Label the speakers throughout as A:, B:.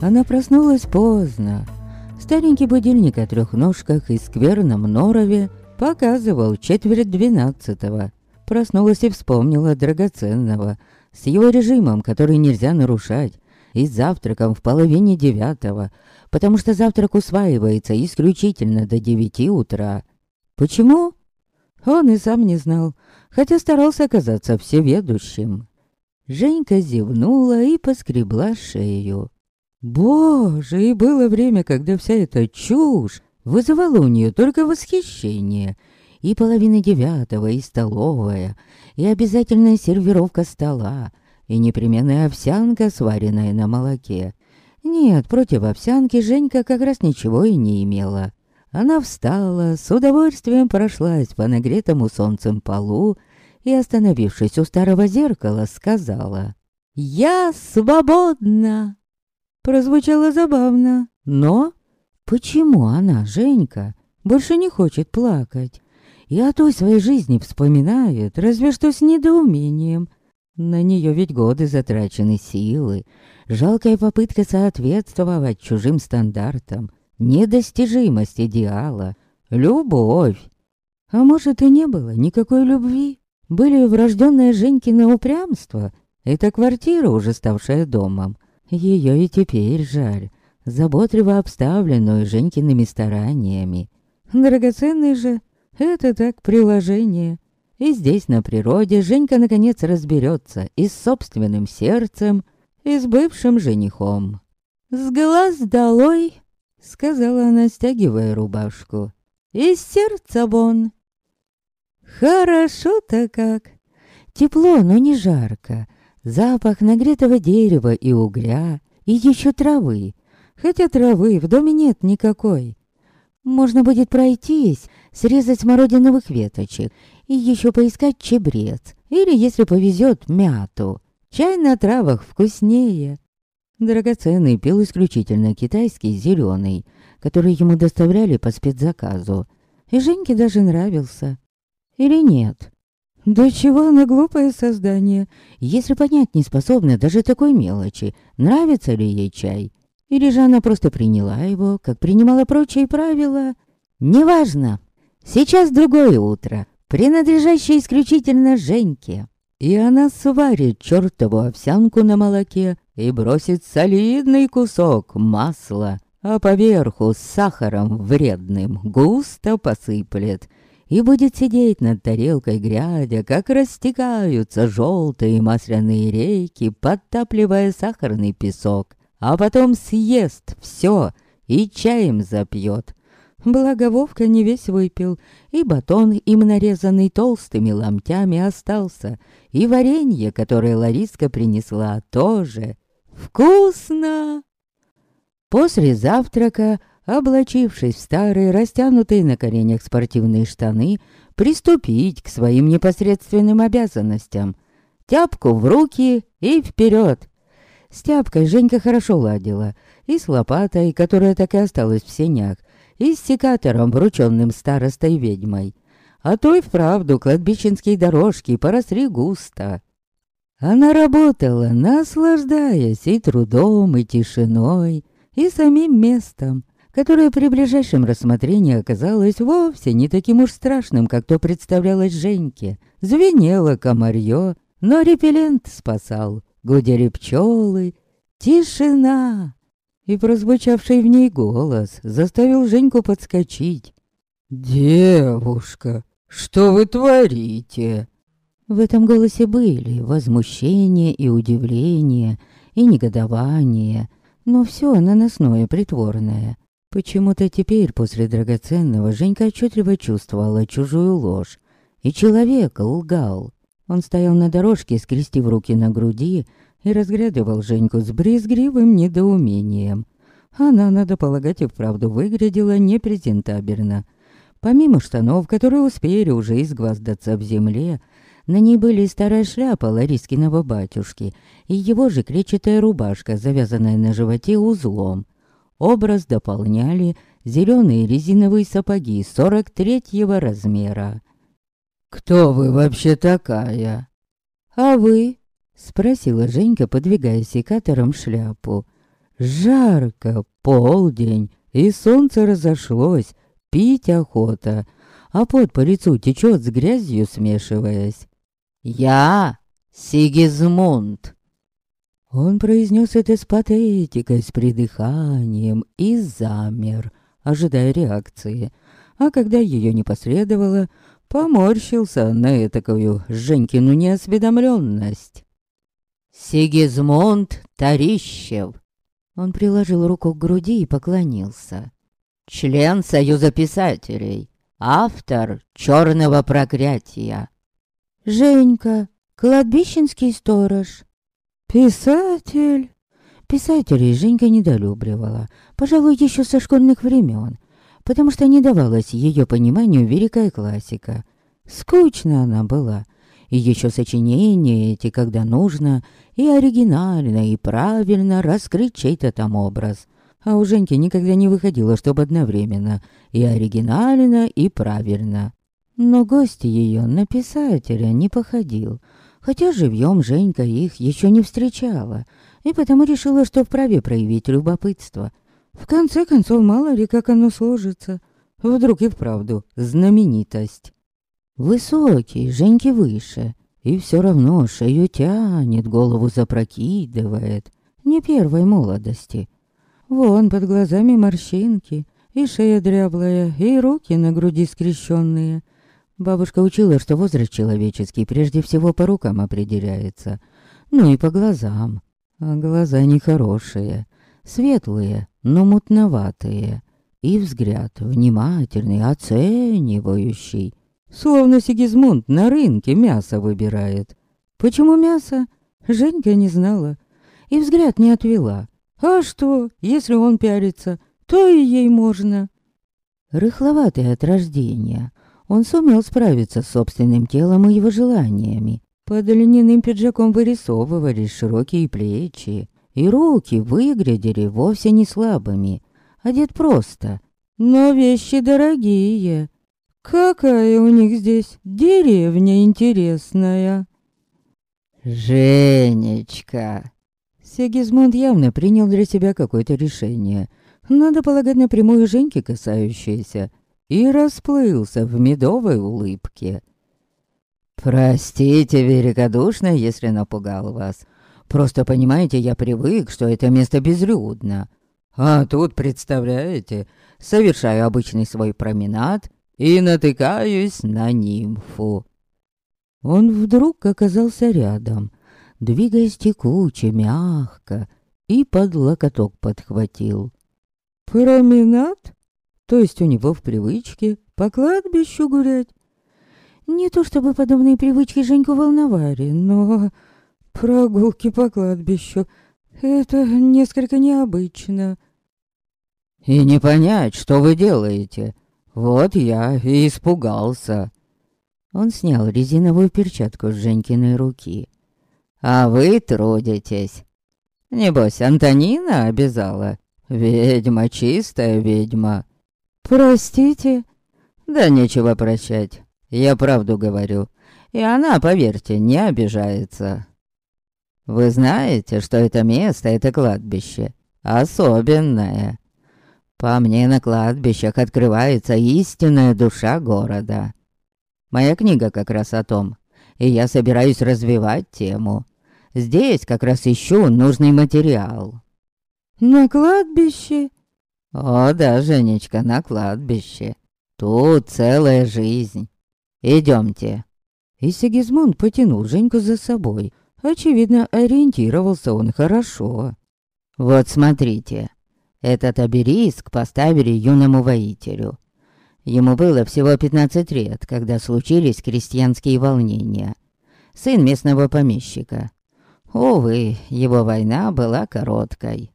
A: Она проснулась поздно. Старенький будильник о трех ножках и скверном норове показывал четверть двенадцатого. Проснулась и вспомнила драгоценного, с его режимом, который нельзя нарушать, и завтраком в половине девятого, потому что завтрак усваивается исключительно до девяти утра. Почему? Он и сам не знал, хотя старался оказаться всеведущим. Женька зевнула и поскребла шею. Боже, и было время, когда вся эта чушь вызывала у нее только восхищение. И половина девятого, и столовая, и обязательная сервировка стола, и непременная овсянка, сваренная на молоке. Нет, против овсянки Женька как раз ничего и не имела. Она встала, с удовольствием прошлась по нагретому солнцем полу и, остановившись у старого зеркала, сказала «Я свободна!» Прозвучало забавно, но... Почему она, Женька, больше не хочет плакать? И о той своей жизни вспоминает, разве что с недоумением. На нее ведь годы затрачены силы, жалкая попытка соответствовать чужим стандартам, недостижимость идеала, любовь. А может и не было никакой любви? Были врожденное Женькино упрямство, это квартира, уже ставшая домом, ее и теперь жаль, заботливо обставленную Женькиными стараниями. Драгоценный же — это так приложение. И здесь, на природе, Женька наконец разберется и с собственным сердцем, и с бывшим женихом. «С глаз долой!» — сказала она, стягивая рубашку. «Из сердца вон!» «Хорошо-то как!» Тепло, но не жарко. Запах нагретого дерева и угря, и еще травы. Хотя травы в доме нет никакой. Можно будет пройтись, срезать смородиновых веточек и еще поискать чебрец. Или, если повезет, мяту. Чай на травах вкуснее. Драгоценный пил исключительно китайский зеленый, который ему доставляли по спецзаказу. И Женьке даже нравился. Или нет? Да чего она глупое создание, если понять не способна даже такой мелочи, нравится ли ей чай. Или же она просто приняла его, как принимала прочие правила. Неважно. Сейчас другое утро, принадлежащее исключительно Женьке. И она сварит чертову овсянку на молоке и бросит солидный кусок масла, а поверху с сахаром вредным густо посыплет и будет сидеть над тарелкой, глядя, как растекаются желтые масляные рейки, подтапливая сахарный песок, а потом съест все и чаем запьет. Благо Вовка не весь выпил, и батон, им нарезанный толстыми ломтями, остался, и варенье, которое Лариска принесла, тоже. Вкусно! После завтрака облачившись в старые, растянутые на коленях спортивные штаны, приступить к своим непосредственным обязанностям. Тяпку в руки и вперед. С тяпкой Женька хорошо ладила, и с лопатой, которая так и осталась в сенях, и с секатором, врученным старостой ведьмой. А то и вправду кладбищенские дорожки поросли густо. Она работала, наслаждаясь и трудом, и тишиной, и самим местом которое при ближайшем рассмотрении оказалось вовсе не таким уж страшным, как то представлялось Женьке. Звенело комарье, но репеллент спасал, гудели пчелы, тишина. И прозвучавший в ней голос заставил Женьку подскочить. «Девушка, что вы творите?» В этом голосе были возмущение и удивление, и негодование, но все наносное притворное. Почему-то теперь, после драгоценного, Женька отчетливо чувствовала чужую ложь. И человек лгал. Он стоял на дорожке, скрестив руки на груди, и разглядывал Женьку с брезгливым недоумением. Она, надо полагать, и вправду выглядела непрезентабельно. Помимо штанов, которые успели уже изгваздаться в земле, на ней были старая шляпа Ларискиного батюшки и его же кречетая рубашка, завязанная на животе узлом. Образ дополняли зеленые резиновые сапоги 43-го размера. «Кто вы вообще такая?» «А вы?» — спросила Женька, подвигая секатором шляпу. Жарко, полдень, и солнце разошлось, пить охота, а пот по лицу течет с грязью смешиваясь. «Я Сигизмунд!» Он произнес это с патетикой, с придыханием и замер, ожидая реакции. А когда ее не последовало, поморщился на этакую Женькину неосведомленность. «Сигизмунд Тарищев!» Он приложил руку к груди и поклонился. «Член Союза писателей, автор «Черного проклятия». «Женька, кладбищенский сторож». «Писатель?» Писателей Женька недолюбливала, пожалуй, еще со школьных времен, потому что не давалась ее пониманию великая классика. Скучно она была, и еще сочинения эти, когда нужно, и оригинально, и правильно раскрыть чей-то там образ. А у Женьки никогда не выходило, чтобы одновременно и оригинально, и правильно. Но гость ее на писателя не походил, хотя живьем Женька их еще не встречала, и потому решила, что вправе проявить любопытство. В конце концов, мало ли, как оно сложится. Вдруг и вправду знаменитость. Высокий, Женьки выше, и все равно шею тянет, голову запрокидывает. Не первой молодости. Вон под глазами морщинки, и шея дряблая, и руки на груди скрещенные. Бабушка учила, что возраст человеческий прежде всего по рукам определяется. Ну и по глазам. А глаза нехорошие, светлые, но мутноватые. И взгляд внимательный, оценивающий. Словно Сигизмунд на рынке мясо выбирает. Почему мясо? Женька не знала. И взгляд не отвела. А что, если он пялится, то и ей можно. Рыхловатый от рождения, он сумел справиться с собственным телом и его желаниями. Под льняным пиджаком вырисовывались широкие плечи, и руки выглядели вовсе не слабыми. Одет просто, но вещи дорогие. Какая у них здесь деревня интересная. Женечка. Сигизмунд явно принял для себя какое-то решение. Надо полагать напрямую Женьке касающееся. И расплылся в медовой улыбке. «Простите великодушно, если напугал вас. Просто, понимаете, я привык, что это место безлюдно. А тут, представляете, совершаю обычный свой променад и натыкаюсь на нимфу. Он вдруг оказался рядом, двигаясь текуче, мягко, и под локоток подхватил. «Променад? То есть у него в привычке по кладбищу гулять?» Не то чтобы подобные привычки Женьку волновали, но прогулки по кладбищу — это несколько необычно. «И не понять, что вы делаете», вот я и испугался. Он снял резиновую перчатку с Женькиной руки. А вы трудитесь. Небось, Антонина обязала? Ведьма, чистая ведьма. Простите? Да нечего прощать. Я правду говорю. И она, поверьте, не обижается. Вы знаете, что это место, это кладбище. Особенное. По мне на кладбищах открывается истинная душа города. Моя книга как раз о том, и я собираюсь развивать тему. Здесь как раз ищу нужный материал. На кладбище? О, да, Женечка, на кладбище. Тут целая жизнь. Идемте. И Сигизмунд потянул Женьку за собой. Очевидно, ориентировался он хорошо. Вот смотрите. Этот обериск поставили юному воителю. Ему было всего 15 лет, когда случились крестьянские волнения. Сын местного помещика. Увы, его война была короткой.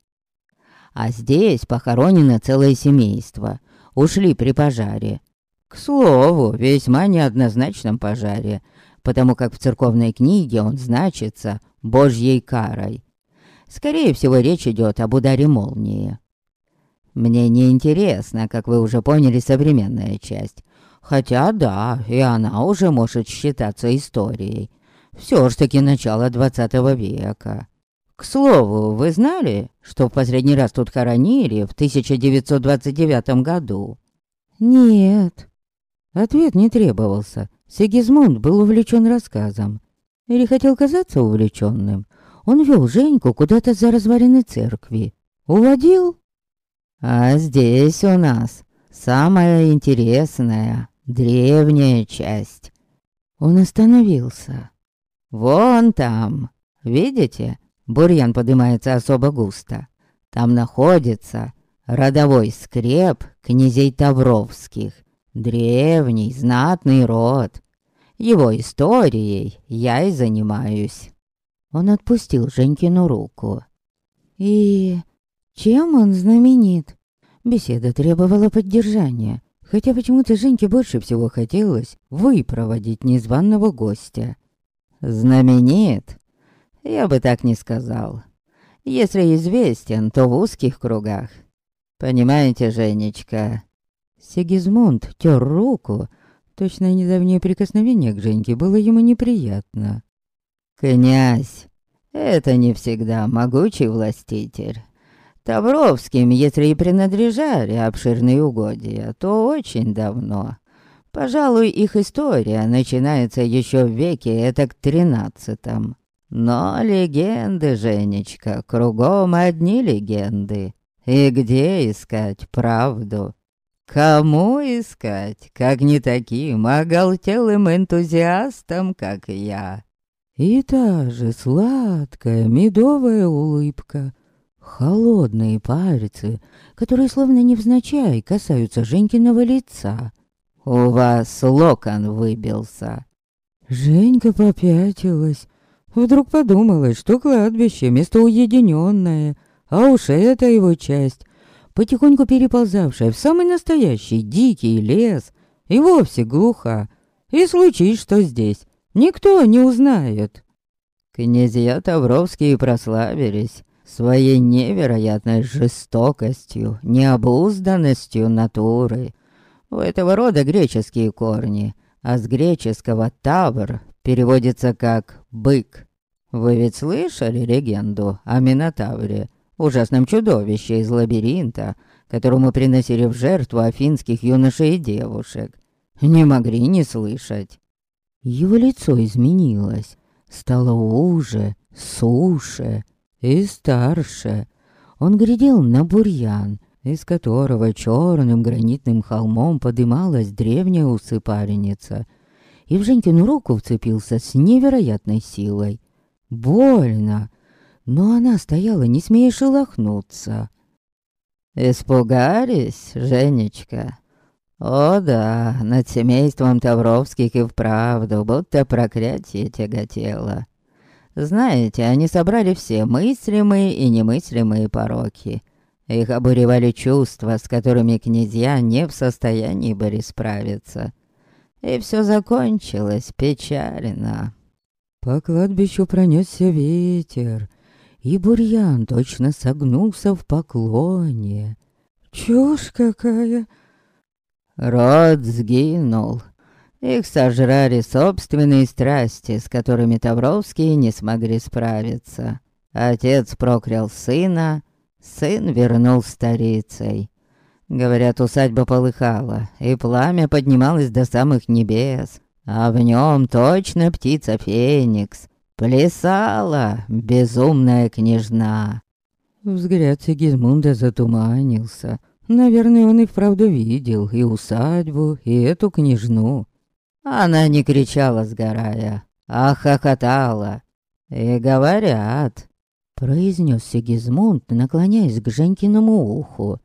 A: А здесь похоронено целое семейство. Ушли при пожаре. К слову, весьма неоднозначном пожаре, потому как в церковной книге он значится «Божьей карой». Скорее всего, речь идет об ударе молнии. Мне не интересно, как вы уже поняли, современная часть. Хотя да, и она уже может считаться историей. Все ж таки начало 20 века. К слову, вы знали, что в последний раз тут хоронили в 1929 году? Нет. Ответ не требовался. Сигизмунд был увлечен рассказом. Или хотел казаться увлеченным. Он вел Женьку куда-то за развалины церкви. Уводил? А здесь у нас самая интересная, древняя часть. Он остановился. Вон там, видите, бурьян поднимается особо густо. Там находится родовой скреп князей Тавровских. Древний, знатный род. Его историей я и занимаюсь. Он отпустил Женькину руку. И чем он знаменит? Беседа требовала поддержания, хотя почему-то Женьке больше всего хотелось выпроводить незваного гостя. Знаменит? Я бы так не сказал. Если известен, то в узких кругах. Понимаете, Женечка, Сигизмунд тер руку. Точно недавнее прикосновение к Женьке было ему неприятно. «Князь, это не всегда могучий властитель. Тавровским, если и принадлежали обширные угодья, то очень давно. Пожалуй, их история начинается еще в веке это к тринадцатом. Но легенды, Женечка, кругом одни легенды. И где искать правду?» Кому искать, как не таким оголтелым энтузиастом, как я? И та же сладкая медовая улыбка, холодные пальцы, которые словно невзначай касаются Женькиного лица. У вас локон выбился. Женька попятилась. Вдруг подумала, что кладбище — место уединенное, а уж это его часть потихоньку переползавшая в самый настоящий дикий лес, и вовсе глуха. И случись, что здесь, никто не узнает. Князья Тавровские прославились своей невероятной жестокостью, необузданностью натуры. У этого рода греческие корни, а с греческого «тавр» переводится как «бык». Вы ведь слышали легенду о Минотавре, ужасном чудовище из лабиринта, которому приносили в жертву афинских юношей и девушек. Не могли не слышать. Его лицо изменилось, стало уже, суше и старше. Он глядел на бурьян, из которого черным гранитным холмом подымалась древняя усыпальница, и в Женькину руку вцепился с невероятной силой. Больно, но она стояла, не смея шелохнуться. «Испугались, Женечка?» «О да, над семейством Тавровских и вправду, будто проклятие тяготело. Знаете, они собрали все мыслимые и немыслимые пороки. Их обуревали чувства, с которыми князья не в состоянии были справиться. И все закончилось печально». По кладбищу пронесся ветер, и бурьян точно согнулся в поклоне. Чушь какая! Род сгинул. Их сожрали собственные страсти, с которыми Тавровские не смогли справиться. Отец проклял сына, сын вернул старицей. Говорят, усадьба полыхала, и пламя поднималось до самых небес, а в нем точно птица Феникс, Плясала безумная княжна. Взгляд Сигизмунда затуманился. Наверное, он и вправду видел и усадьбу, и эту княжну. Она не кричала, сгорая, а хохотала. И говорят, произнес Сигизмунд, наклоняясь к Женькиному уху.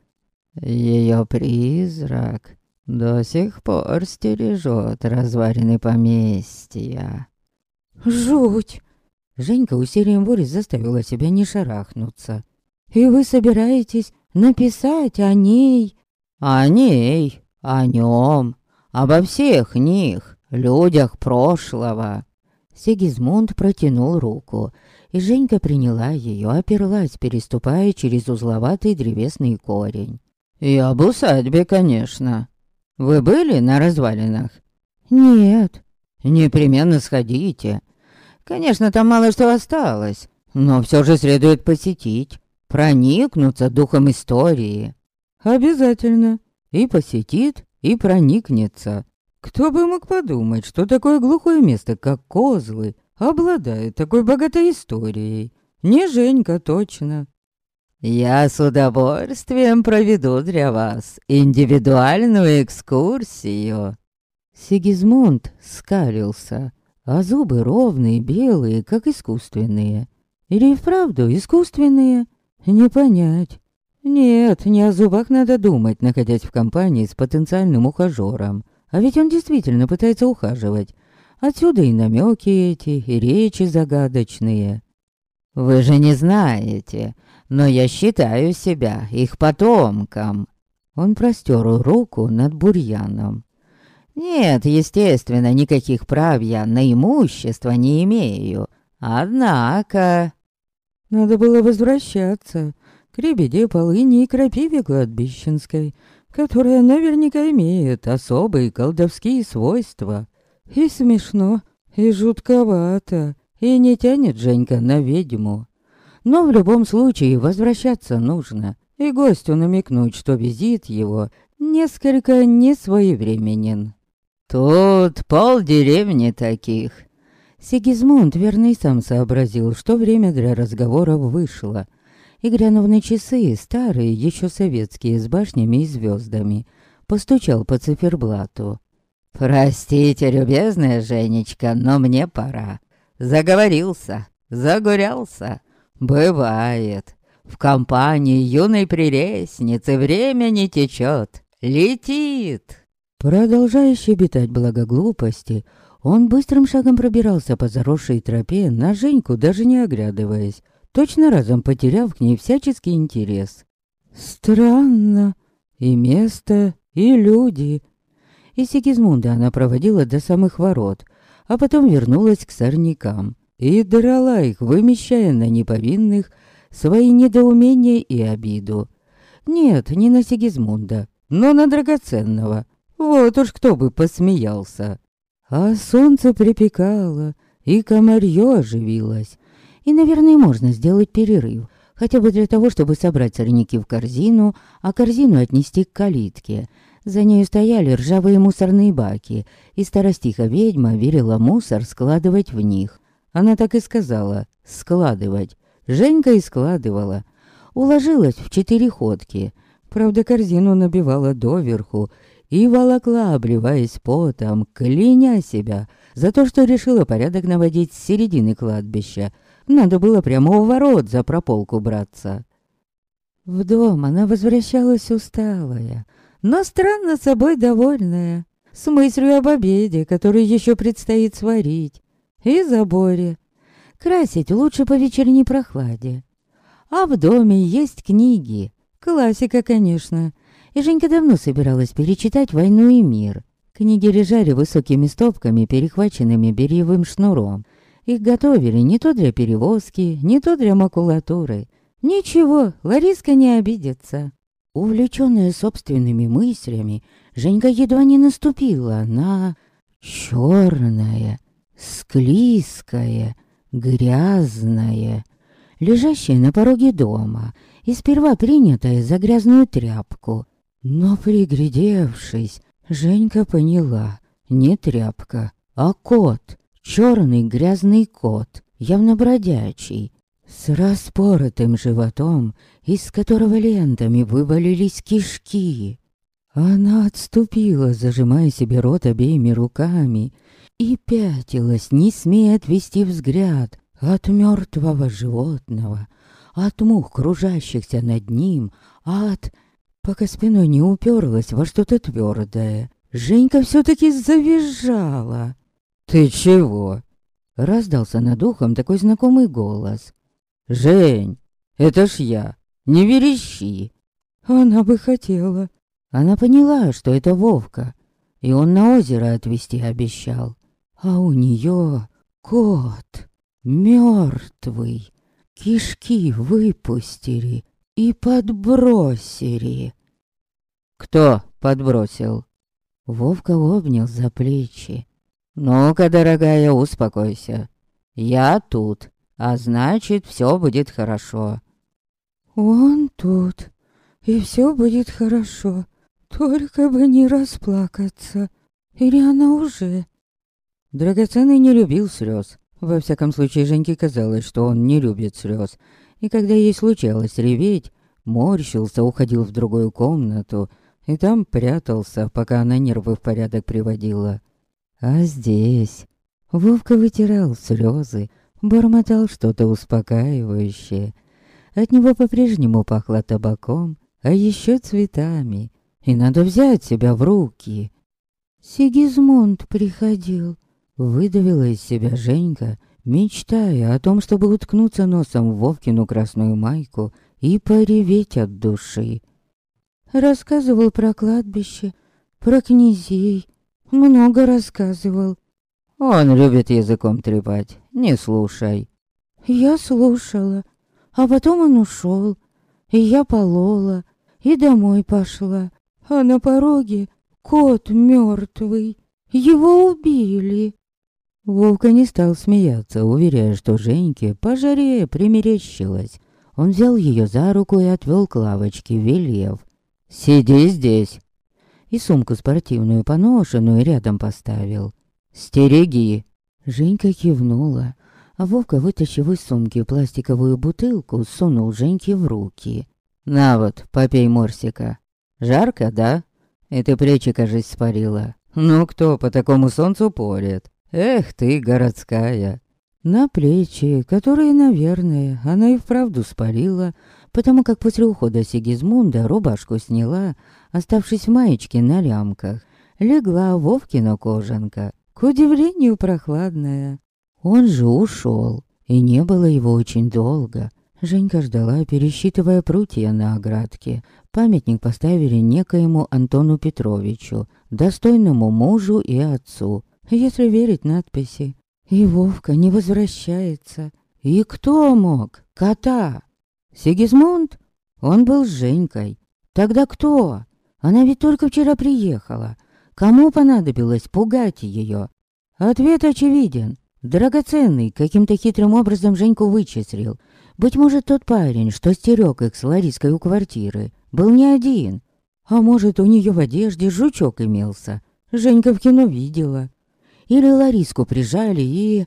A: Ее призрак до сих пор стережет развалины поместья. «Жуть!» Женька усилием воли заставила себя не шарахнуться. «И вы собираетесь написать о ней?» «О ней, о нем, обо всех них, людях прошлого». Сигизмунд протянул руку, и Женька приняла ее, оперлась, переступая через узловатый древесный корень. «И об усадьбе, конечно. Вы были на развалинах?» «Нет». «Непременно сходите. Конечно, там мало что осталось, Но все же следует посетить, проникнуться духом истории. Обязательно. И посетит, и проникнется. Кто бы мог подумать, что такое глухое место, как Козлы, обладает такой богатой историей. Не Женька точно. Я с удовольствием проведу для вас индивидуальную экскурсию. Сигизмунд скалился, а зубы ровные, белые, как искусственные. Или вправду искусственные? Не понять. Нет, не о зубах надо думать, находясь в компании с потенциальным ухажером. А ведь он действительно пытается ухаживать. Отсюда и намеки эти, и речи загадочные. Вы же не знаете, но я считаю себя их потомком. Он простер руку над бурьяном. Нет, естественно, никаких прав я на имущество не имею. Однако... Надо было возвращаться к ребеде полыни и крапиве кладбищенской, которая наверняка имеет особые колдовские свойства. И смешно, и жутковато, и не тянет Женька на ведьму. Но в любом случае возвращаться нужно, и гостю намекнуть, что визит его несколько несвоевременен. «Тут полдеревни таких, Сигизмунд верно и сам сообразил, что время для разговоров вышло. И глянув на часы, старые, еще советские, с башнями и звездами, постучал по циферблату. «Простите, любезная Женечка, но мне пора. Заговорился, загурялся. Бывает. В компании юной прелестницы время не течет, летит». Продолжая щебетать благоглупости, он быстрым шагом пробирался по заросшей тропе, на Женьку даже не оглядываясь, точно разом потеряв к ней всяческий интерес. Странно. И место, и люди. И Сигизмунда она проводила до самых ворот, а потом вернулась к сорнякам и драла их, вымещая на неповинных свои недоумения и обиду. Нет, не на Сигизмунда, но на драгоценного. Вот уж кто бы посмеялся. А солнце припекало, и комарье оживилось. И, наверное, можно сделать перерыв, хотя бы для того, чтобы собрать сорняки в корзину, а корзину отнести к калитке. За нею стояли ржавые мусорные баки, и старостиха-ведьма верила мусор складывать в них. Она так и сказала «складывать». Женька и складывала. Уложилась в четыре ходки. Правда, корзину набивала доверху, и волокла, обливаясь потом, кляня себя за то, что решила порядок наводить с середины кладбища. Надо было прямо у ворот за прополку браться. В дом она возвращалась усталая, но странно собой довольная, с мыслью об обеде, который еще предстоит сварить, и заборе. Красить лучше по вечерней прохладе. А в доме есть книги. Классика, конечно и Женька давно собиралась перечитать «Войну и мир». Книги лежали высокими стопками, перехваченными бельевым шнуром. Их готовили не то для перевозки, не то для макулатуры. Ничего, Лариска не обидится. Увлеченная собственными мыслями, Женька едва не наступила на... черное, склизкое, грязное, лежащее на пороге дома и сперва принятое за грязную тряпку. Но приглядевшись, Женька поняла, не тряпка, а кот, черный грязный кот, явно бродячий, с распоротым животом, из которого лентами вывалились кишки. Она отступила, зажимая себе рот обеими руками, и пятилась, не смея отвести взгляд от мертвого животного, от мух, кружащихся над ним, от пока спиной не уперлась во что-то твердое. Женька все-таки завизжала. «Ты чего?» Раздался над ухом такой знакомый голос. «Жень, это ж я, не верещи!» Она бы хотела. Она поняла, что это Вовка, и он на озеро отвезти обещал. А у нее кот, мертвый, кишки выпустили и подбросили. «Кто подбросил?» Вовка обнял за плечи. «Ну-ка, дорогая, успокойся. Я тут. а значит, все будет хорошо.
B: Он тут, и все будет хорошо, только бы не расплакаться. Или она уже?
A: Драгоценный не любил слез. Во всяком случае, Женьке казалось, что он не любит слез. И когда ей случалось реветь, морщился, уходил в другую комнату и там прятался, пока она нервы в порядок приводила. А здесь Вовка вытирал слезы, бормотал что-то успокаивающее. От него по-прежнему пахло табаком, а еще цветами. И надо взять себя в руки.
B: Сигизмунд приходил.
A: Выдавила из себя Женька, мечтая о том, чтобы уткнуться носом в Вовкину красную майку и пореветь от души.
B: Рассказывал про кладбище, про князей, много рассказывал.
A: Он любит языком трепать, не слушай.
B: Я слушала, а потом он ушел, и я полола, и домой пошла, а на пороге кот мертвый, его убили.
A: Вовка не стал смеяться, уверяя, что Женьке по жаре примерещилась. Он взял ее за руку и отвел к лавочке, велев. «Сиди здесь!» И сумку спортивную поношенную рядом поставил. «Стереги!» Женька кивнула, а Вовка, вытащив из сумки пластиковую бутылку, сунул Женьке в руки. «На вот, попей морсика. Жарко, да? И ты плечи, кажись, спарила. Ну кто по такому солнцу порит?» Эх ты, городская. На плечи, которые, наверное, она и вправду спалила, потому как после ухода Сигизмунда рубашку сняла, оставшись в маечке на лямках. Легла Вовкина кожанка, к удивлению прохладная. Он же ушел, и не было его очень долго. Женька ждала, пересчитывая прутья на оградке. Памятник поставили некоему Антону Петровичу, достойному мужу и отцу, если верить надписи. И Вовка не возвращается. И кто мог? Кота? Сигизмунд? Он был с Женькой. Тогда кто? Она ведь только вчера приехала. Кому понадобилось пугать ее? Ответ очевиден. Драгоценный каким-то хитрым образом Женьку вычислил. Быть может, тот парень, что стерег их с Лариской у квартиры, был не один. А может, у нее в одежде жучок имелся. Женька в кино видела. Или Лариску прижали и...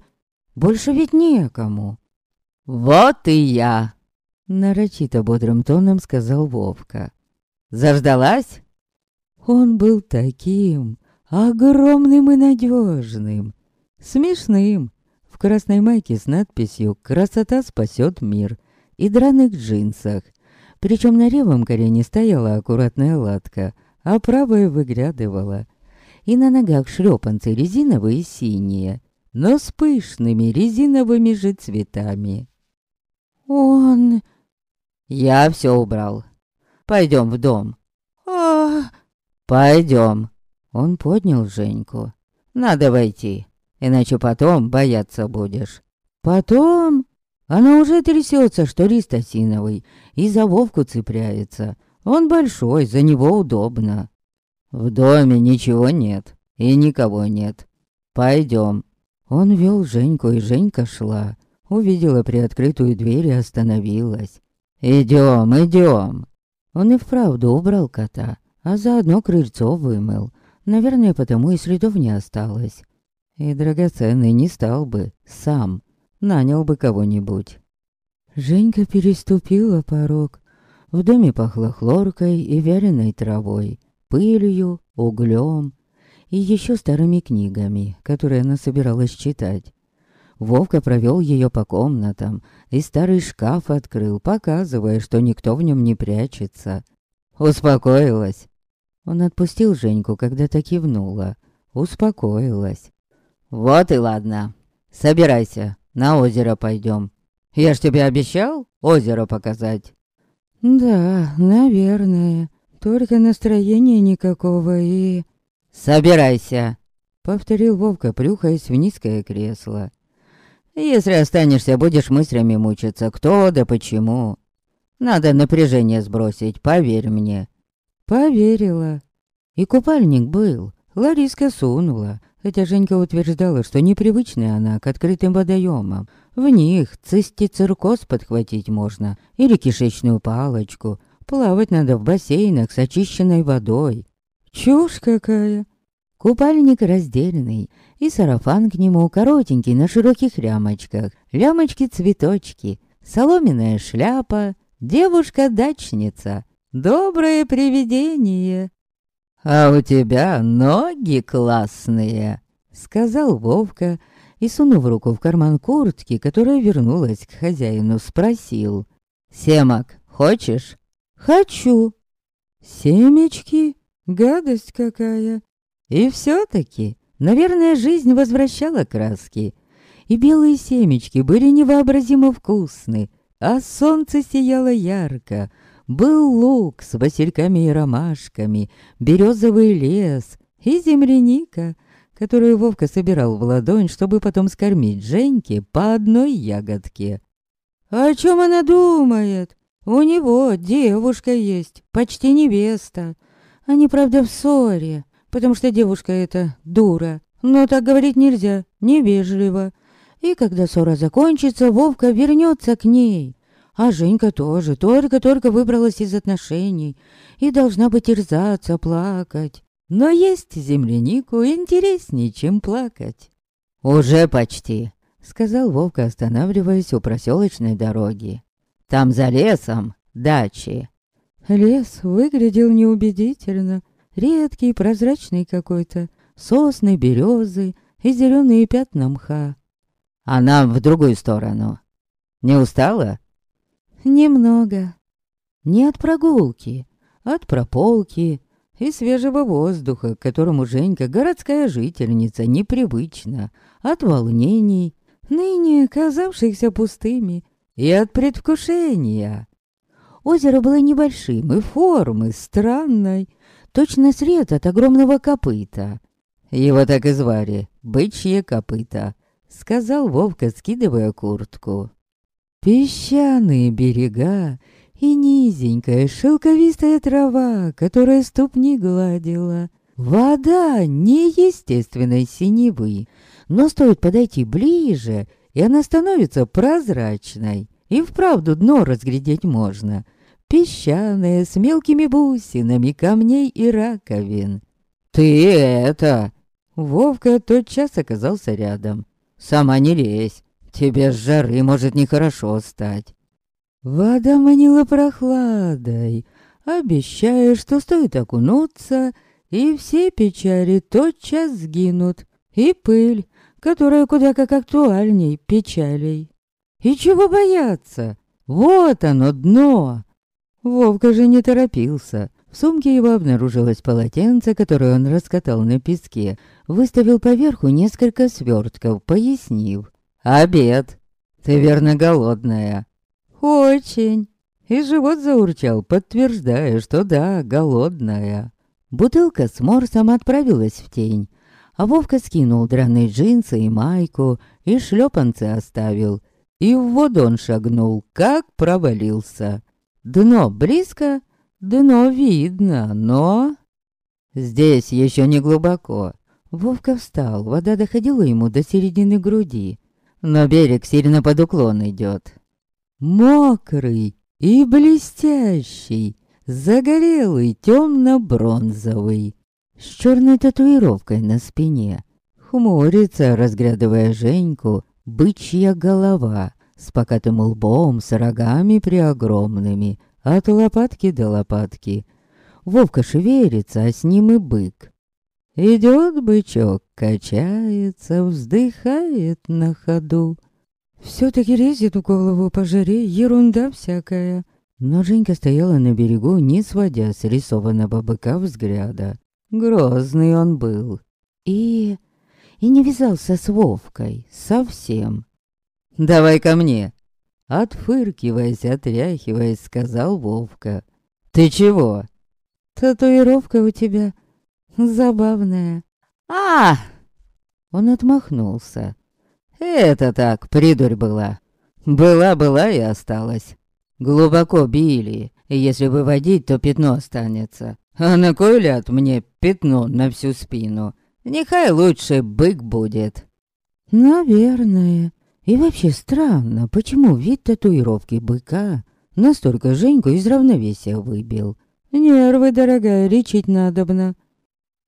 A: Больше ведь некому. «Вот и я!» Нарочито бодрым тоном сказал Вовка. «Заждалась?» Он был таким огромным и надежным, смешным, в красной майке с надписью «Красота спасет мир» и драных джинсах. Причем на левом колене стояла аккуратная латка, а правая выглядывала и на ногах шлепанцы резиновые синие, но с пышными резиновыми же цветами.
B: «Он...»
A: «Я все убрал. Пойдем в дом».
B: «А...»
A: «Пойдем». Он поднял Женьку. «Надо войти, иначе потом бояться будешь». «Потом...» Она уже трясется, что лист осиновый, и за Вовку цепляется. Он большой, за него удобно. В доме ничего нет и никого нет. Пойдем. Он вел Женьку, и Женька шла. Увидела приоткрытую дверь и остановилась. Идем, идем. Он и вправду убрал кота, а заодно крыльцо вымыл. Наверное, потому и следов не осталось. И драгоценный не стал бы сам. Нанял бы кого-нибудь. Женька переступила порог. В доме пахло хлоркой и вяленой травой пылью, углем и еще старыми книгами, которые она собиралась читать. Вовка провел ее по комнатам и старый шкаф открыл, показывая, что никто в нем не прячется. Успокоилась. Он отпустил Женьку, когда так кивнула. Успокоилась. Вот и ладно. Собирайся, на озеро пойдем. Я ж тебе обещал озеро показать.
B: Да, наверное. Только настроения никакого и...
A: «Собирайся!» — повторил Вовка, плюхаясь в низкое кресло. «Если останешься, будешь мыслями мучиться, кто да почему. Надо напряжение сбросить, поверь мне». Поверила. И купальник был. Лариска сунула. Хотя Женька утверждала, что непривычная она к открытым водоемам. В них цистицеркоз подхватить можно, или кишечную палочку. Плавать надо в бассейнах с очищенной водой. Чушь какая! Купальник раздельный, и сарафан к нему коротенький на широких лямочках. Лямочки-цветочки, соломенная шляпа, девушка-дачница. Доброе привидение. «А у тебя ноги классные», — сказал Вовка, и, сунув руку в карман куртки, которая вернулась к хозяину, спросил. «Семок, хочешь?»
B: «Хочу». «Семечки? Гадость какая!»
A: И все-таки, наверное, жизнь возвращала краски. И белые семечки были невообразимо вкусны, а солнце сияло ярко. Был лук с васильками и ромашками, березовый лес и земляника, которую Вовка собирал в ладонь, чтобы потом скормить Женьке по одной ягодке.
B: «О чем она думает? У него девушка есть, почти невеста. Они, правда, в ссоре потому что девушка эта дура. Но так говорить нельзя, невежливо. И когда ссора закончится, Вовка вернется к ней. А Женька тоже только-только выбралась из отношений и должна бы терзаться, плакать.
A: Но есть землянику интереснее, чем плакать. «Уже почти», — сказал Вовка, останавливаясь у проселочной дороги. «Там за лесом дачи».
B: Лес выглядел неубедительно редкий, прозрачный какой-то, сосны, березы и зеленые пятна мха.
A: А нам в другую сторону. Не устала?
B: Немного.
A: Не от прогулки, от прополки и свежего воздуха, к которому Женька, городская жительница, непривычна, от волнений, ныне казавшихся пустыми, и от предвкушения. Озеро было небольшим и формы странной, точно след от огромного копыта. Его так и звали, бычье копыто, сказал Вовка, скидывая куртку. Песчаные берега и низенькая шелковистая трава, которая ступни гладила. Вода неестественной синевы, но стоит подойти ближе, и она становится прозрачной. И вправду дно разглядеть можно — песчаные, с мелкими бусинами камней и раковин. «Ты это!» Вовка тотчас оказался рядом. «Сама не лезь, тебе с жары может нехорошо стать». Вода манила прохладой, обещая, что стоит окунуться, и все печали тотчас сгинут, и пыль, которая куда как актуальней печалей. И чего бояться? Вот оно, дно! Вовка же не торопился. В сумке его обнаружилось полотенце, которое он раскатал на песке, выставил поверху несколько свертков, пояснив. «Обед! Ты верно голодная?» «Очень!» И живот заурчал, подтверждая, что да, голодная. Бутылка с морсом отправилась в тень, а Вовка скинул драные джинсы и майку, и шлепанцы оставил. И в воду он шагнул, как провалился. Дно близко, дно видно, но... Здесь еще не глубоко. Вовка встал, вода доходила ему до середины груди. Но берег сильно под уклон идет. Мокрый и блестящий, загорелый, темно-бронзовый, с черной татуировкой на спине. Хмурится, разглядывая Женьку, бычья голова, с покатым лбом, с рогами преогромными, от лопатки до лопатки. Вовка шевелится, а с ним и бык. Идет бычок, качается, вздыхает на ходу. Все-таки лезет в голову по жаре, ерунда всякая. Но Женька стояла на берегу, не сводя с рисованного быка взгляда. Грозный он был. И... и не вязался с Вовкой совсем. «Давай ко мне!» Отфыркиваясь, отряхиваясь, сказал Вовка. «Ты чего?»
B: «Татуировка у тебя забавная».
A: а Он отмахнулся. «Это так, придурь была. Была-была и осталась. Глубоко били, и если выводить, то пятно останется. А на кой ляд мне пятно на всю спину? Нехай лучше бык будет.
B: Наверное. И вообще странно, почему вид татуировки быка настолько Женьку из равновесия выбил. Нервы, дорогая, речить надобно.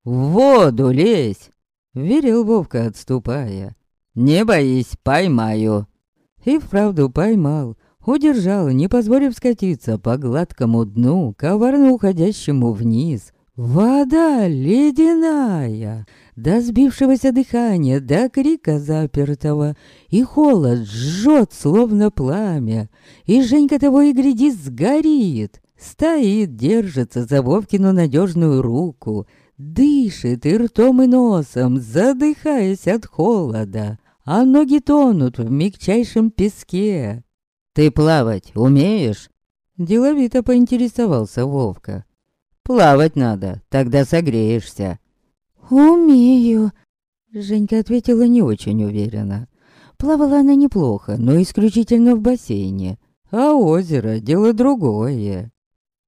A: «В воду лезь!» — верил Вовка, отступая. «Не боись, поймаю!»
B: И вправду поймал, удержал, не позволив скатиться по гладкому дну, коварно уходящему вниз. Вода ледяная, до сбившегося дыхания, до крика запертого, и холод жжет, словно пламя, и Женька того и гряди сгорит. Стоит, держится за Вовкину надежную руку, дышит и ртом и носом, задыхаясь от холода, а ноги тонут в мягчайшем песке.
A: «Ты плавать умеешь?»
B: Деловито поинтересовался Вовка.
A: «Плавать надо, тогда согреешься».
B: «Умею», — Женька ответила не очень уверенно. Плавала она неплохо, но исключительно в бассейне, а озеро — дело другое.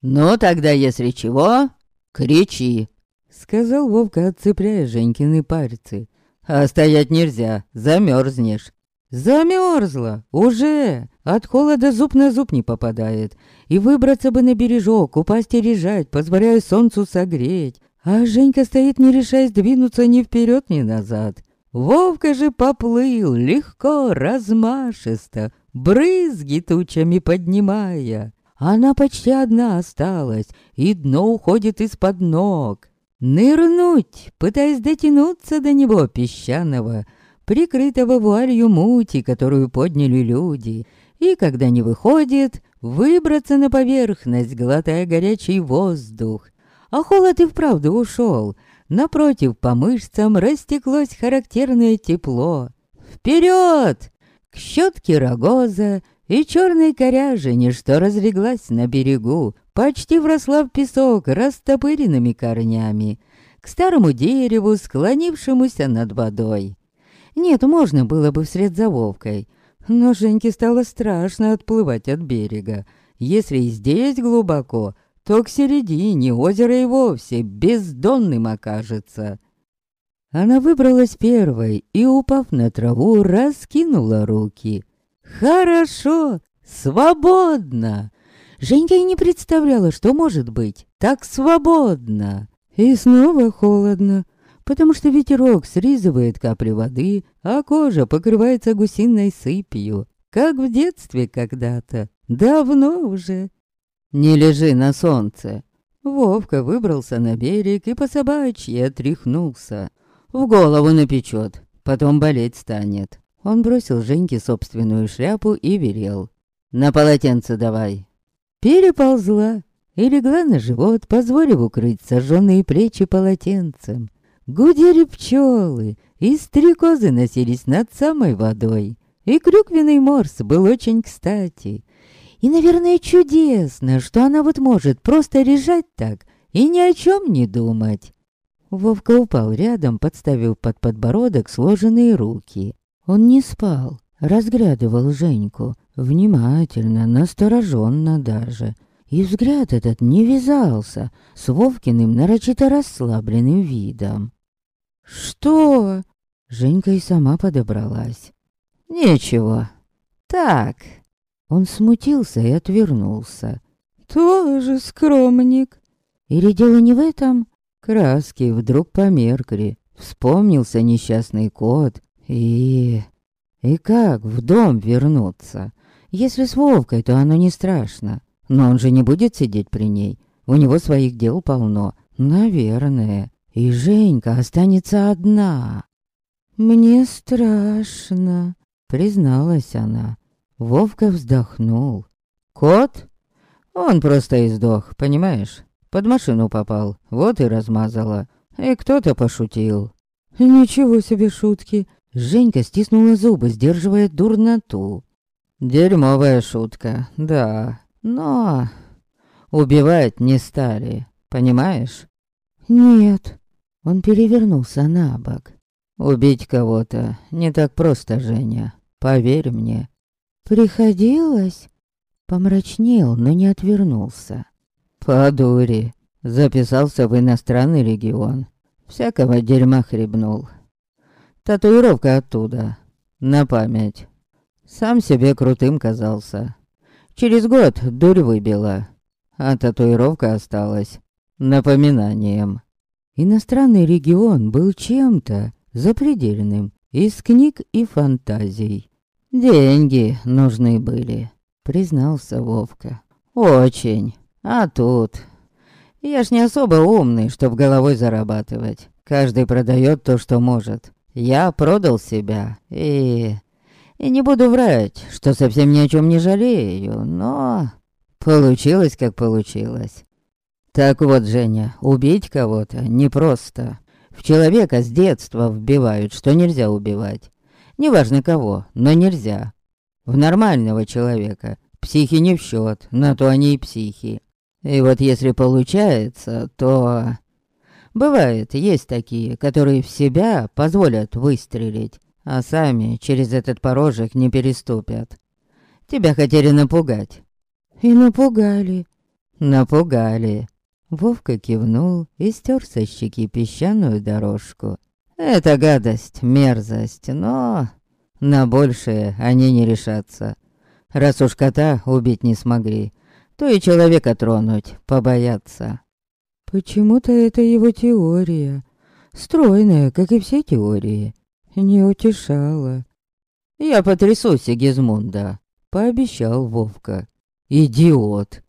A: «Ну, тогда, если чего, кричи», — сказал Вовка, отцепляя Женькины пальцы. «А стоять нельзя, замерзнешь».
B: Замерзла, уже, от холода зуб на зуб не попадает. И выбраться бы на бережок, упасть и лежать, позволяя солнцу согреть. А Женька стоит, не решаясь двинуться ни вперед, ни назад. Вовка же поплыл, легко, размашисто, брызги тучами поднимая. Она почти одна осталась, и дно уходит из-под ног. Нырнуть, пытаясь дотянуться до него песчаного, прикрытого вуалью мути, которую подняли люди, и, когда не выходит, выбраться на поверхность, глотая горячий воздух. А холод и вправду ушел. Напротив, по мышцам растеклось характерное тепло. Вперед! К щетке рогоза и черной коряжине, что разлеглась на берегу, почти вросла в песок растопыренными корнями, к старому дереву, склонившемуся над водой. Нет, можно было бы вслед за Вовкой, но Женьке стало страшно отплывать от берега. Если и здесь глубоко, то к середине озеро и вовсе бездонным окажется. Она выбралась первой и, упав на траву, раскинула руки. Хорошо, свободно. Женька и не представляла, что может быть так свободно. И снова холодно, потому что ветерок срезывает капли воды, а кожа покрывается гусиной сыпью, как в детстве когда-то, давно уже.
A: «Не лежи на солнце!»
B: Вовка выбрался на берег и по собачьи отряхнулся.
A: «В голову напечет, потом болеть станет».
B: Он бросил Женьке собственную шляпу и велел.
A: «На полотенце давай».
B: Переползла и легла на живот, позволив укрыть сожженные плечи полотенцем. Гудели пчелы, и стрекозы носились над самой водой. И клюквенный морс был очень кстати. И, наверное, чудесно, что она вот может просто лежать так и ни о чем не думать. Вовка упал рядом, подставив под подбородок сложенные руки. Он не спал, разглядывал Женьку, внимательно, настороженно даже. И взгляд этот не вязался с Вовкиным нарочито расслабленным видом. «Что?» Женька и сама подобралась.
A: «Ничего. Так».
B: Он смутился и отвернулся. «Тоже скромник». Или дело не в этом? Краски вдруг померкли. Вспомнился несчастный кот. И... И как в дом вернуться? Если с Вовкой, то оно не страшно. Но он же не будет сидеть при ней. У него своих дел полно. Наверное и Женька останется одна. «Мне страшно», — призналась она. Вовка вздохнул.
A: «Кот? Он просто и сдох, понимаешь? Под машину попал, вот и размазала. И кто-то пошутил».
B: «Ничего себе шутки!» Женька стиснула зубы, сдерживая дурноту.
A: «Дерьмовая шутка, да. Но убивать не стали, понимаешь?»
B: «Нет», он перевернулся на бок.
A: «Убить кого-то не так просто, Женя. Поверь мне».
B: «Приходилось?» Помрачнел, но не отвернулся.
A: «По дури. Записался в иностранный регион. Всякого дерьма хребнул. Татуировка оттуда, на память. Сам себе крутым казался. Через год дурь выбила, а татуировка осталась напоминанием. Иностранный регион был чем-то запредельным из книг и фантазий. Деньги нужны были, признался Вовка. Очень. А тут... Я ж не особо умный, чтоб головой зарабатывать. Каждый продает то, что может. Я продал себя и... И не буду врать, что совсем ни о чем не жалею, но... Получилось, как получилось. Так вот, Женя, убить кого-то непросто. В человека с детства вбивают, что нельзя убивать. Неважно кого, но нельзя. В нормального человека психи не в счет, на то они и психи. И вот если получается, то... Бывает, есть такие, которые в себя позволят выстрелить, а сами через этот порожек не переступят. Тебя хотели напугать.
B: И напугали.
A: Напугали. Вовка кивнул и стер со щеки песчаную дорожку. Это гадость, мерзость, но на большее они не решатся. Раз уж кота убить не смогли, то и человека тронуть побоятся.
B: Почему-то это его теория, стройная, как и все теории, не утешала.
A: «Я потрясу Сигизмунда», — пообещал Вовка. «Идиот».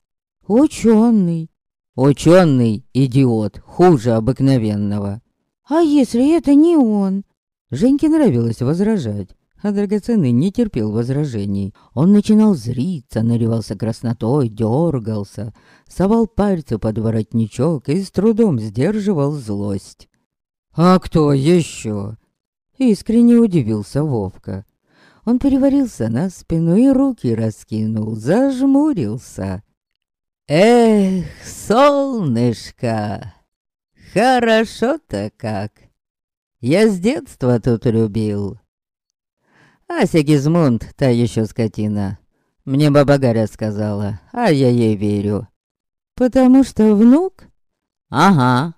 B: «Ученый».
A: «Ученый идиот, хуже обыкновенного».
B: «А если это не он?»
A: Женьке нравилось возражать, а драгоценный не терпел возражений. Он начинал зриться, наливался краснотой, дергался, совал пальцы под воротничок и с трудом сдерживал злость. «А кто еще?» Искренне удивился Вовка. Он переварился на спину и руки раскинул, зажмурился. «Эх, солнышко, хорошо-то как! Я с детства тут любил, а Сигизмунд, та еще скотина. Мне баба Гаря сказала, а я ей верю.
B: Потому что внук?
A: Ага.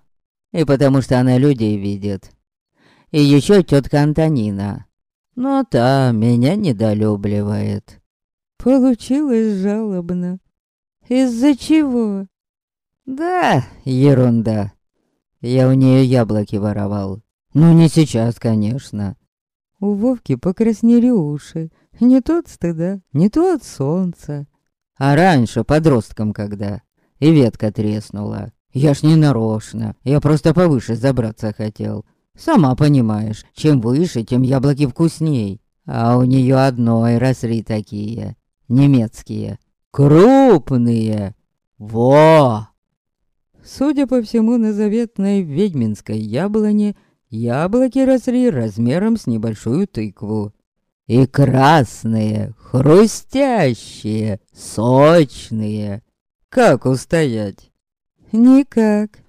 A: И потому что она людей видит. И еще тетка Антонина. Но та меня недолюбливает.
B: Получилось жалобно. Из-за чего?
A: Да, ерунда. Я у нее яблоки воровал. Ну, не сейчас, конечно.
B: У Вовки покраснели уши. Не то от стыда, не то от солнца.
A: А раньше, подростком когда, и ветка треснула. Я ж не нарочно, я просто повыше забраться хотел. Сама понимаешь, чем выше, тем яблоки вкусней. А у нее одной росли такие, немецкие. Крупные! Во! Судя по всему, на заветной ведьминской яблоне Яблоки росли размером с небольшую тыкву. И красные, хрустящие, сочные. Как устоять?
B: Никак.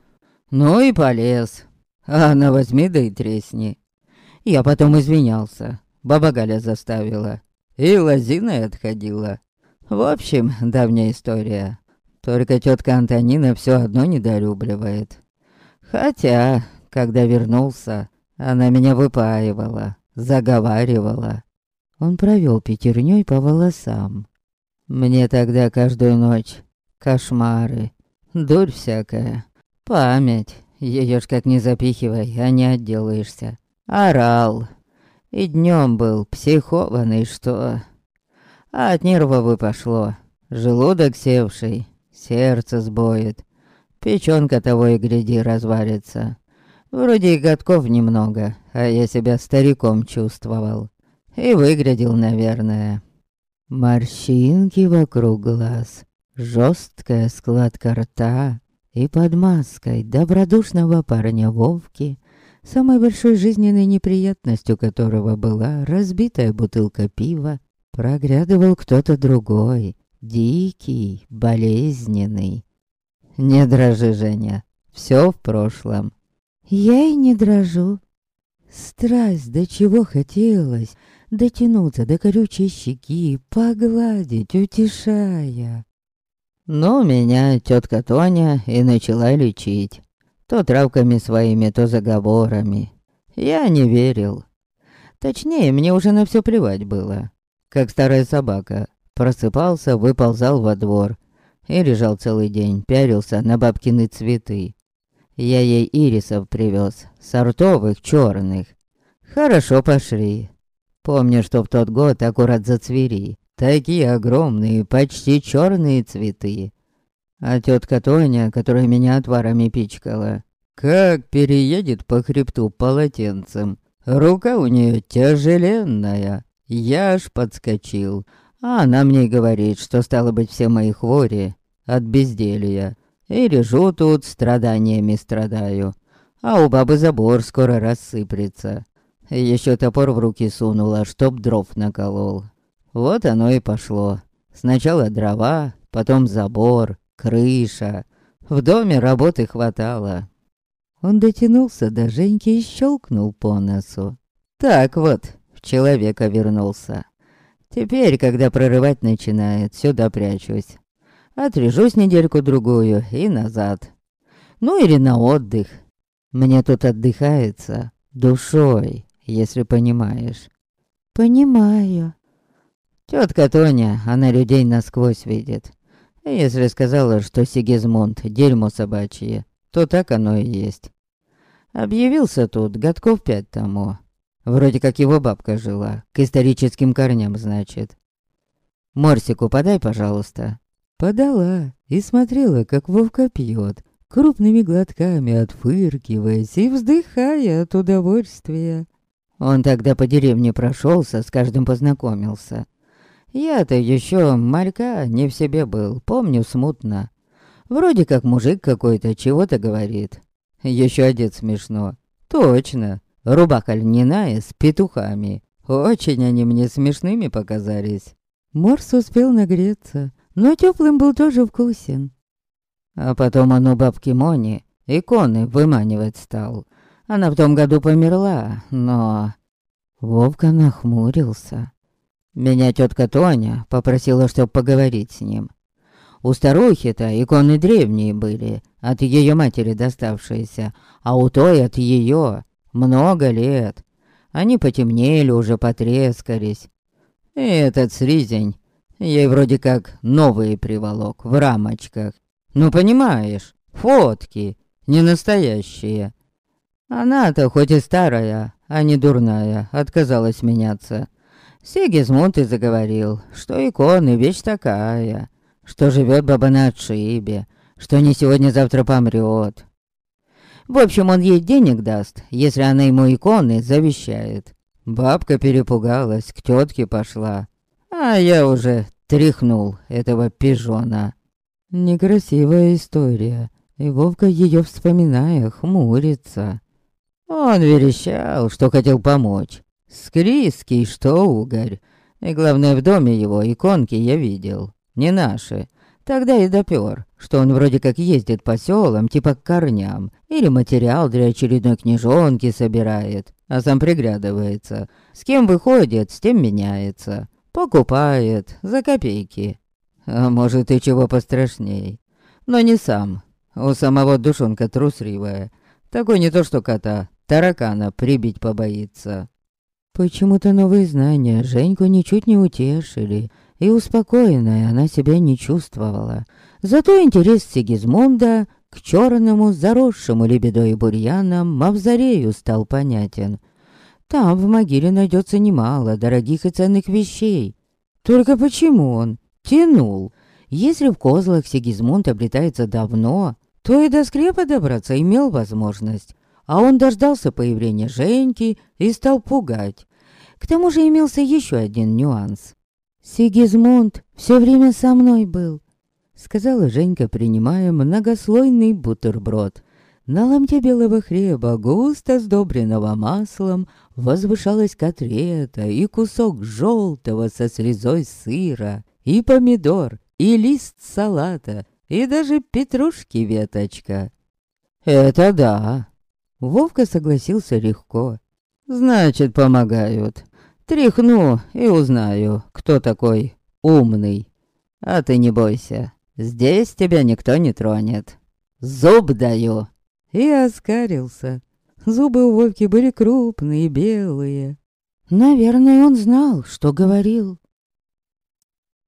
A: Ну и полез. А на возьми да и тресни. Я потом извинялся. Баба Галя заставила. И лозиной отходила. В общем, давняя история. Только тетка Антонина все одно недолюбливает. Хотя когда вернулся, она меня выпаивала, заговаривала. Он провел пятерней по волосам. Мне тогда каждую ночь кошмары, дурь всякая, память. Ее ж как не запихивай, а не отделаешься. Орал. И днем был психованный, что... А от нервов и пошло. Желудок севший, сердце сбоит. Печенка того и гляди разварится. Вроде и годков немного, а я себя стариком чувствовал. И выглядел, наверное. Морщинки вокруг глаз, жесткая складка рта и под маской добродушного парня Вовки, самой большой жизненной неприятностью которого была разбитая бутылка пива, проглядывал кто-то другой, дикий, болезненный. Не дрожи, Женя, все в прошлом.
B: Я и не дрожу. Страсть до чего хотелось, дотянуться до колючей щеки, погладить, утешая.
A: Но меня тетка Тоня и начала лечить. То травками своими, то заговорами. Я не верил. Точнее, мне уже на все плевать было. Как старая собака. Просыпался, выползал во двор. И лежал целый день, пярился на бабкины цветы. Я ей ирисов привез, сортовых, черных. Хорошо пошли. Помню, что в тот год аккурат зацвели. Такие огромные, почти черные цветы. А тетка Тоня, которая меня отварами пичкала, как переедет по хребту полотенцем. Рука у нее тяжеленная. Я аж подскочил. А она мне говорит, что стало быть все мои хвори от безделья. И лежу тут, страданиями страдаю. А у бабы забор скоро рассыплется. Еще топор в руки сунула, чтоб дров наколол. Вот оно и пошло. Сначала дрова, потом забор, крыша. В доме работы хватало. Он дотянулся до Женьки и щелкнул по носу. Так вот, в человека вернулся. Теперь, когда прорывать начинает, сюда прячусь. Отрежусь недельку-другую и назад. Ну или на отдых. Мне тут отдыхается душой, если понимаешь.
B: Понимаю.
A: Тетка Тоня, она людей насквозь видит. Если сказала, что Сигизмунд — дерьмо собачье, то так оно и есть. Объявился тут годков пять тому. Вроде как его бабка жила, к историческим корням, значит. Морсику подай, пожалуйста. Подала и смотрела, как Вовка пьет, крупными глотками отфыркиваясь и вздыхая от удовольствия. Он тогда по деревне прошелся, с каждым познакомился. Я-то еще малька не в себе был, помню смутно. Вроде как мужик какой-то чего-то говорит. Еще одет смешно. Точно, рубаха льняная с петухами. Очень они мне смешными показались. Морс успел нагреться, но теплым был тоже вкусен. А потом он у бабки Мони иконы выманивать стал. Она в том году померла, но... Вовка нахмурился. Меня тетка Тоня попросила, чтоб поговорить с ним. У старухи-то иконы древние были, от ее матери доставшиеся, а у той от ее много лет. Они потемнели, уже потрескались. И этот сризень ей вроде как новые приволок в рамочках. Ну, понимаешь, фотки, не настоящие. Она-то хоть и старая, а не дурная, отказалась меняться. Сигизмунд и заговорил, что иконы вещь такая, что живет баба на отшибе, что не сегодня-завтра помрет. В общем, он ей денег даст, если она ему иконы завещает. Бабка перепугалась, к тетке пошла. А я уже тряхнул этого пижона. Некрасивая история, и Вовка ее вспоминая хмурится. Он верещал, что хотел помочь, Скриский, что угорь. И главное, в доме его иконки я видел. Не наши. Тогда и допёр, что он вроде как ездит по селам, типа к корням, или материал для очередной книжонки собирает, а сам приглядывается. С кем выходит, с тем меняется. Покупает за копейки. А может и чего пострашней. Но не сам. У самого душонка трусливая. Такой не то что кота, таракана прибить побоится. Почему-то новые знания Женьку ничуть не утешили, и успокоенная она себя не чувствовала. Зато интерес Сигизмунда к черному, заросшему лебедой и бурьяном мавзорею стал понятен. Там в могиле найдется немало дорогих и ценных вещей. Только почему он тянул? Если в козлах Сигизмунд облетается давно, то и до скрепа добраться имел возможность а он дождался появления Женьки и стал пугать. К тому же имелся еще один нюанс.
B: «Сигизмунд все время со мной был», — сказала Женька, принимая многослойный бутерброд. На ломте белого хлеба, густо сдобренного маслом, возвышалась котлета и кусок желтого со слезой сыра, и помидор, и лист салата, и даже петрушки веточка.
A: «Это да!» Вовка согласился легко. «Значит, помогают. Тряхну и узнаю, кто такой умный. А ты не бойся, здесь тебя никто не тронет. Зуб даю. и оскарился. Зубы у Вовки были крупные, белые.
B: Наверное, он знал, что говорил.